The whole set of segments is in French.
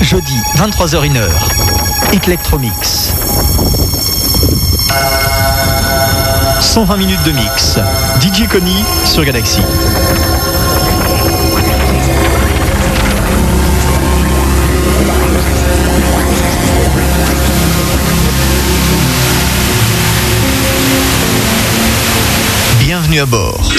Jeudi, 23h01h. Electromix. 120 minutes de mix. DJ Connie sur Galaxy. Bienvenue à bord.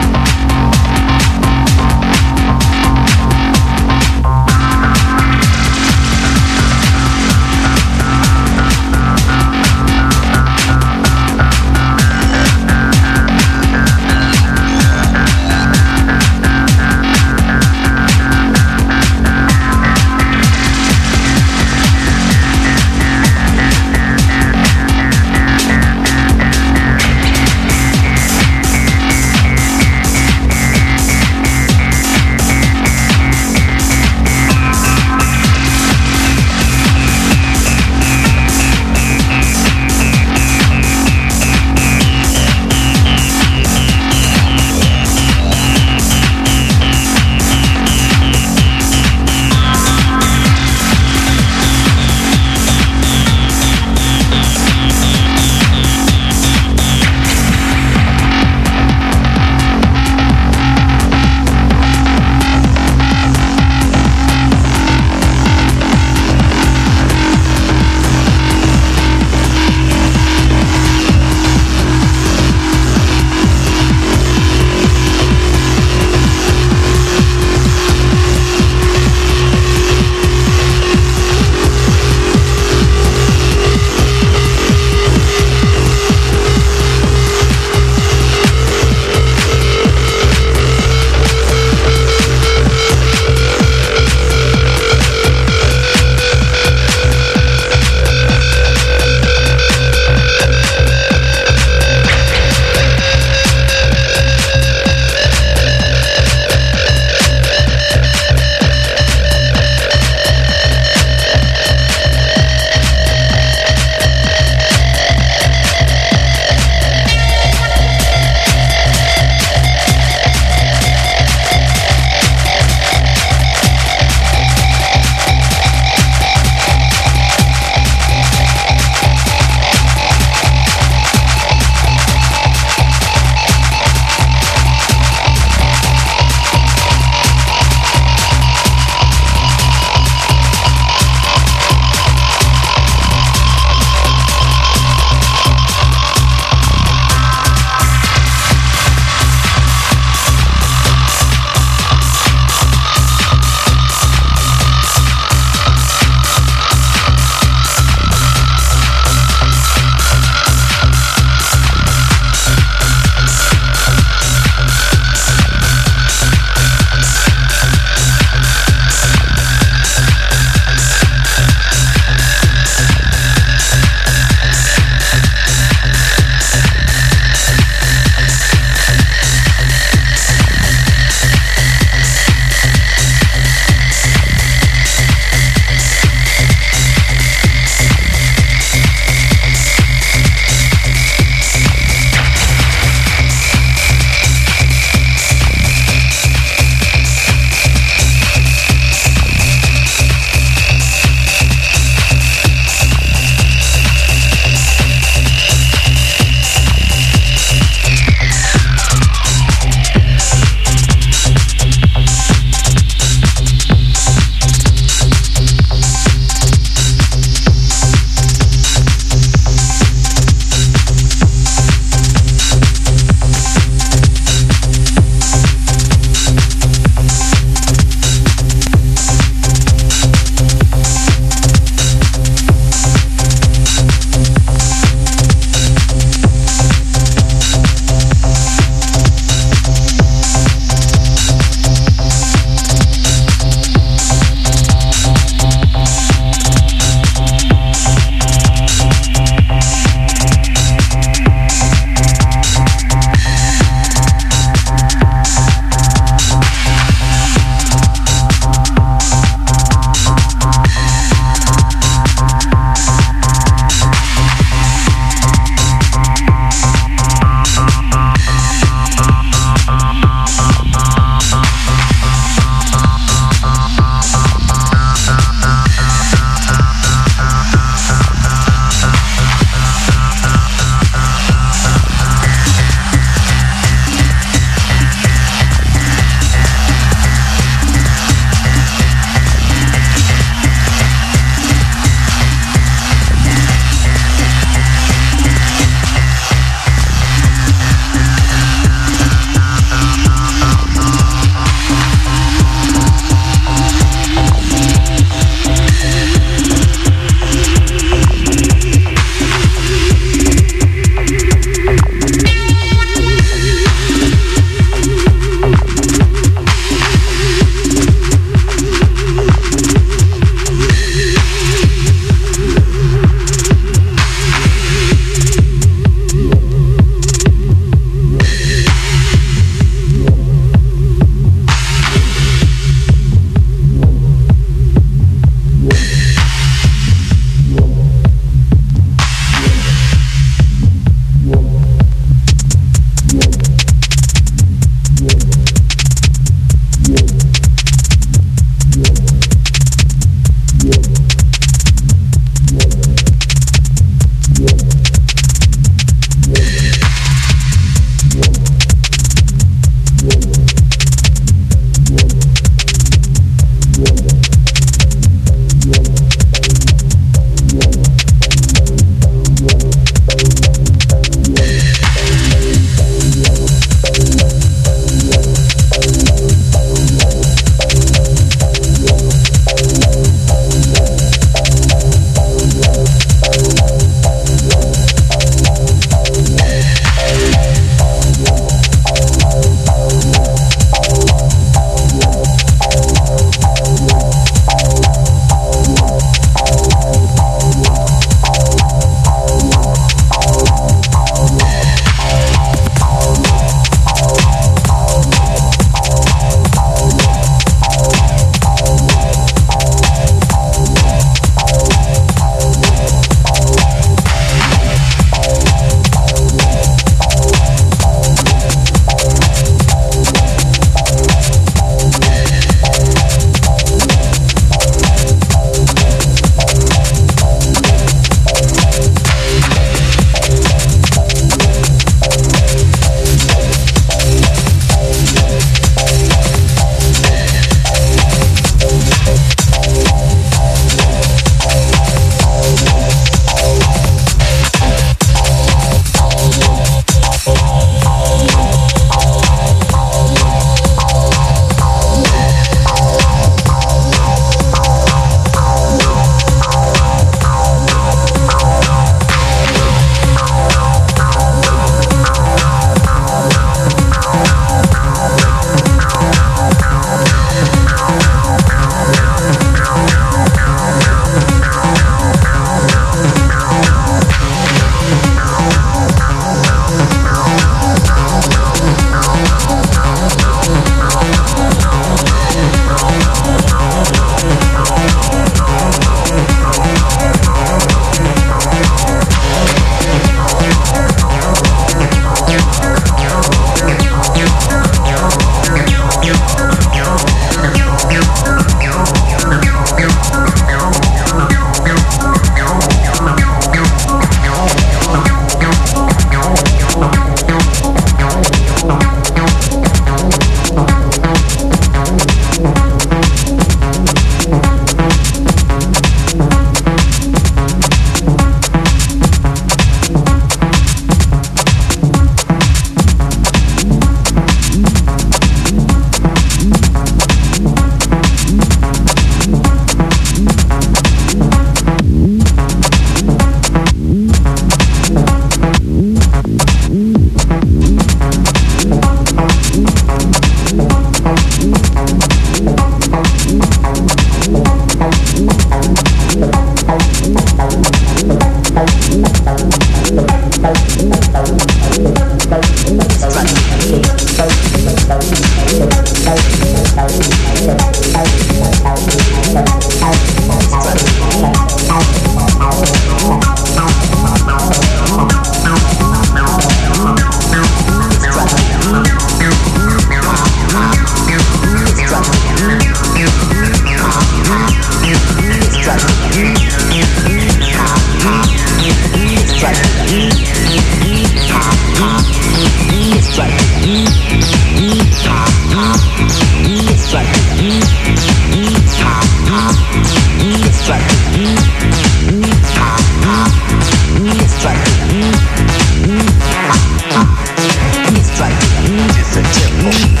me.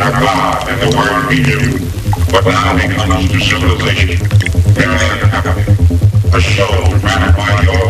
A king, god, in the world he knew. But now he comes to civilization, merely a show to gratify your